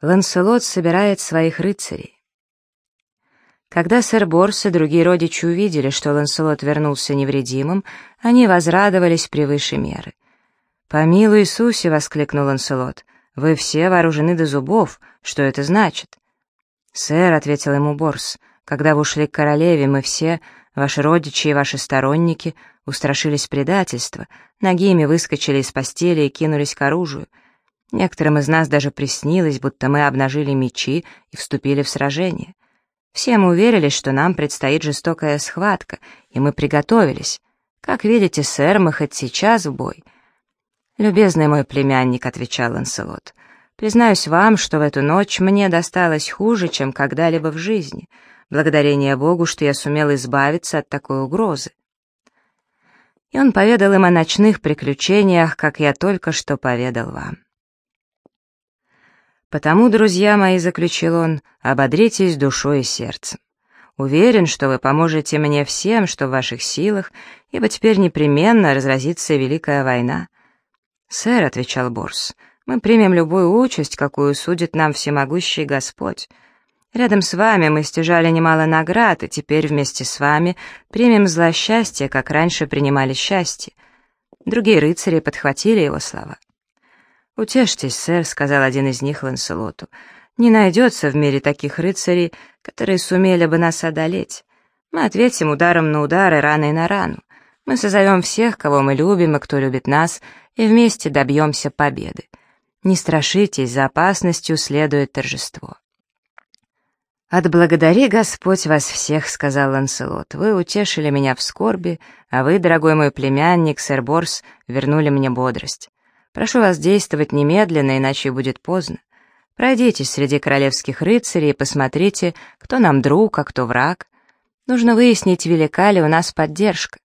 Ланселот собирает своих рыцарей. Когда сэр Борс и другие родичи увидели, что Ланселот вернулся невредимым, они возрадовались превыше меры. «Помилуй Иисусе!» — воскликнул Ланселот. «Вы все вооружены до зубов. Что это значит?» «Сэр», — ответил ему Борс, — «когда вы ушли к королеве, мы все, ваши родичи и ваши сторонники, устрашились предательства, ногими выскочили из постели и кинулись к оружию. Некоторым из нас даже приснилось, будто мы обнажили мечи и вступили в сражение. Все мы уверились, что нам предстоит жестокая схватка, и мы приготовились. Как видите, сэр, мы хоть сейчас в бой. «Любезный мой племянник», — отвечал Ланселот, — «признаюсь вам, что в эту ночь мне досталось хуже, чем когда-либо в жизни, благодарение Богу, что я сумел избавиться от такой угрозы». И он поведал им о ночных приключениях, как я только что поведал вам. «Потому, друзья мои, — заключил он, — ободритесь душой и сердцем. Уверен, что вы поможете мне всем, что в ваших силах, ибо теперь непременно разразится великая война». «Сэр, — отвечал Борс, — мы примем любую участь, какую судит нам всемогущий Господь. Рядом с вами мы стяжали немало наград, и теперь вместе с вами примем злосчастье, как раньше принимали счастье». Другие рыцари подхватили его слова. «Утешьтесь, сэр», — сказал один из них Ланселоту. «Не найдется в мире таких рыцарей, которые сумели бы нас одолеть. Мы ответим ударом на удар и раной на рану. Мы созовем всех, кого мы любим и кто любит нас, и вместе добьемся победы. Не страшитесь, за опасностью следует торжество». «Отблагодари Господь вас всех», — сказал Ланселот. «Вы утешили меня в скорби, а вы, дорогой мой племянник, сэр Борс, вернули мне бодрость. Прошу вас действовать немедленно, иначе будет поздно. Пройдитесь среди королевских рыцарей и посмотрите, кто нам друг, а кто враг. Нужно выяснить, велика ли у нас поддержка.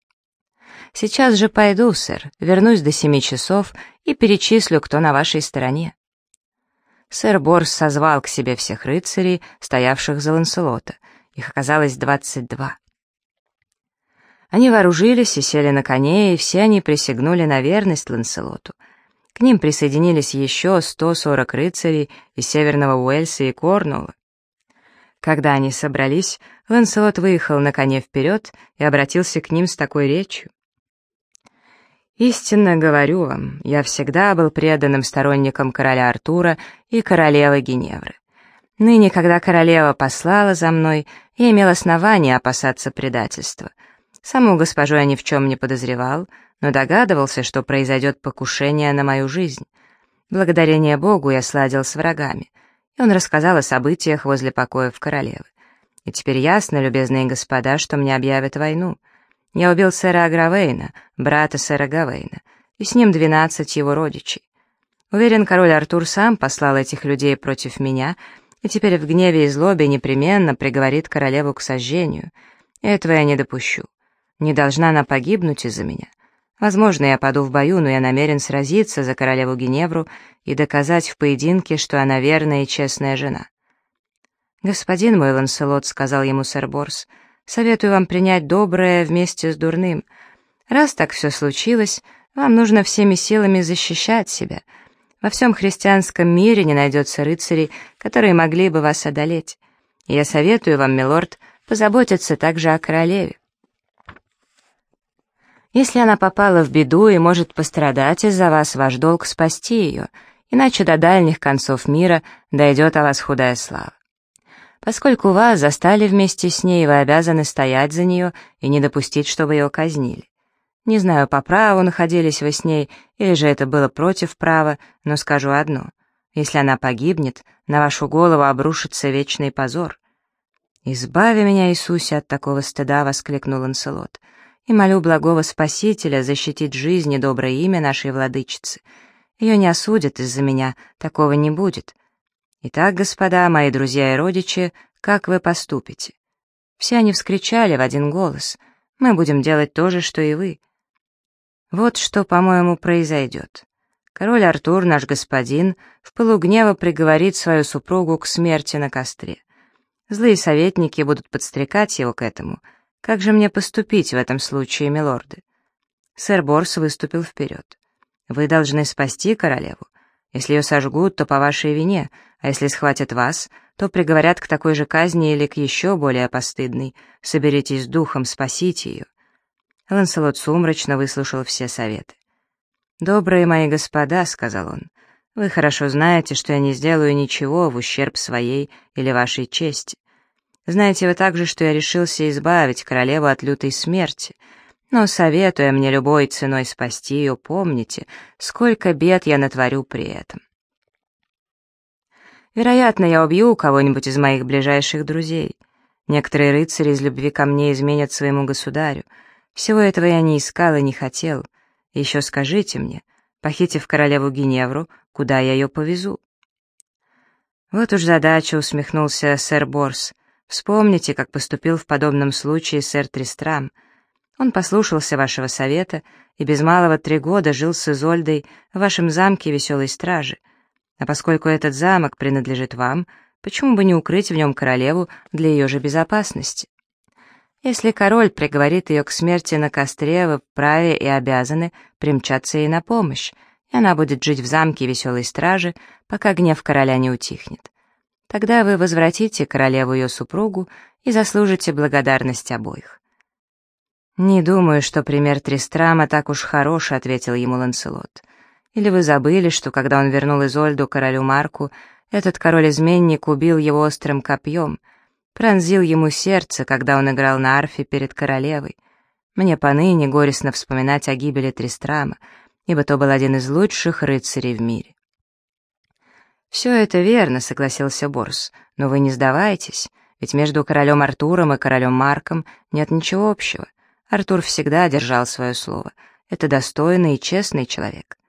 Сейчас же пойду, сэр, вернусь до семи часов и перечислю, кто на вашей стороне. Сэр Борс созвал к себе всех рыцарей, стоявших за Ланселота. Их оказалось двадцать два. Они вооружились и сели на коне, и все они присягнули на верность Ланселоту — к ним присоединились еще 140 рыцарей из Северного Уэльса и Корнуолла. Когда они собрались, Ланселот выехал на коне вперед и обратился к ним с такой речью. «Истинно говорю вам, я всегда был преданным сторонником короля Артура и королевы Геневры. Ныне, когда королева послала за мной, я имел основание опасаться предательства. Саму госпожу я ни в чем не подозревал, но догадывался, что произойдет покушение на мою жизнь. Благодарение Богу я сладил с врагами, и он рассказал о событиях возле покоев королевы. И теперь ясно, любезные господа, что мне объявят войну. Я убил сэра Агравейна, брата сэра Гавейна, и с ним двенадцать его родичей. Уверен, король Артур сам послал этих людей против меня, и теперь в гневе и злобе непременно приговорит королеву к сожжению. Этого я не допущу. Не должна она погибнуть из-за меня. Возможно, я паду в бою, но я намерен сразиться за королеву Геневру и доказать в поединке, что она верная и честная жена. «Господин мой Ланселот», — сказал ему сэр Борс, — «советую вам принять доброе вместе с дурным. Раз так все случилось, вам нужно всеми силами защищать себя. Во всем христианском мире не найдется рыцарей, которые могли бы вас одолеть. Я советую вам, милорд, позаботиться также о королеве. Если она попала в беду и может пострадать из-за вас, ваш долг спасти ее, иначе до дальних концов мира дойдет о вас худая слава. Поскольку вас застали вместе с ней, вы обязаны стоять за нее и не допустить, чтобы ее казнили. Не знаю, по праву находились вы с ней, или же это было против права, но скажу одно. Если она погибнет, на вашу голову обрушится вечный позор. «Избави меня, Иисусе, от такого стыда!» — воскликнул Анселот и молю благого Спасителя защитить жизнь и доброе имя нашей владычицы. Ее не осудят из-за меня, такого не будет. Итак, господа, мои друзья и родичи, как вы поступите?» Все они вскричали в один голос. «Мы будем делать то же, что и вы». Вот что, по-моему, произойдет. Король Артур, наш господин, в пылу гнева приговорит свою супругу к смерти на костре. Злые советники будут подстрекать его к этому — как же мне поступить в этом случае, милорды? Сэр Борс выступил вперед. Вы должны спасти королеву. Если ее сожгут, то по вашей вине, а если схватят вас, то приговорят к такой же казни или к еще более постыдной. Соберитесь с духом, спасите ее». Ланселот сумрачно выслушал все советы. «Добрые мои господа», — сказал он, — «вы хорошо знаете, что я не сделаю ничего в ущерб своей или вашей чести. Знаете вы также, что я решился избавить королеву от лютой смерти, но, советуя мне любой ценой спасти ее, помните, сколько бед я натворю при этом. Вероятно, я убью кого-нибудь из моих ближайших друзей. Некоторые рыцари из любви ко мне изменят своему государю. Всего этого я не искал и не хотел. еще скажите мне, похитив королеву Геневру, куда я ее повезу?» «Вот уж задача», — усмехнулся сэр Борс. «Вспомните, как поступил в подобном случае сэр Тристрам. Он послушался вашего совета и без малого три года жил с Изольдой в вашем замке веселой стражи. А поскольку этот замок принадлежит вам, почему бы не укрыть в нем королеву для ее же безопасности? Если король приговорит ее к смерти на костре, вы вправе и обязаны примчаться ей на помощь, и она будет жить в замке веселой стражи, пока гнев короля не утихнет. Тогда вы возвратите королеву ее супругу и заслужите благодарность обоих. «Не думаю, что пример Тристрама так уж хорош», — ответил ему Ланселот. Или вы забыли, что когда он вернул Изольду королю Марку, этот король-изменник убил его острым копьем, пронзил ему сердце, когда он играл на арфе перед королевой. Мне поныне горестно вспоминать о гибели Тристрама, ибо то был один из лучших рыцарей в мире. «Все это верно», — согласился Борс, — «но вы не сдавайтесь, ведь между королем Артуром и королем Марком нет ничего общего. Артур всегда держал свое слово. Это достойный и честный человек.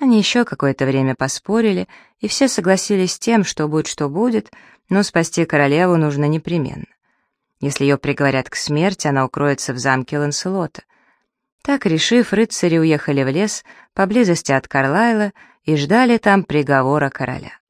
Они еще какое-то время поспорили, и все согласились с тем, что будет, что будет, но спасти королеву нужно непременно. Если ее приговорят к смерти, она укроется в замке Ланселота. Так, решив, рыцари уехали в лес поблизости от Карлайла и ждали там приговора короля.